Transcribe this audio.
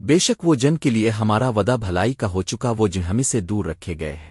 بے شک وہ جن کے لیے ہمارا ودا بھلائی کا ہو چکا وہ جن ہمیں سے دور رکھے گئے ہیں۔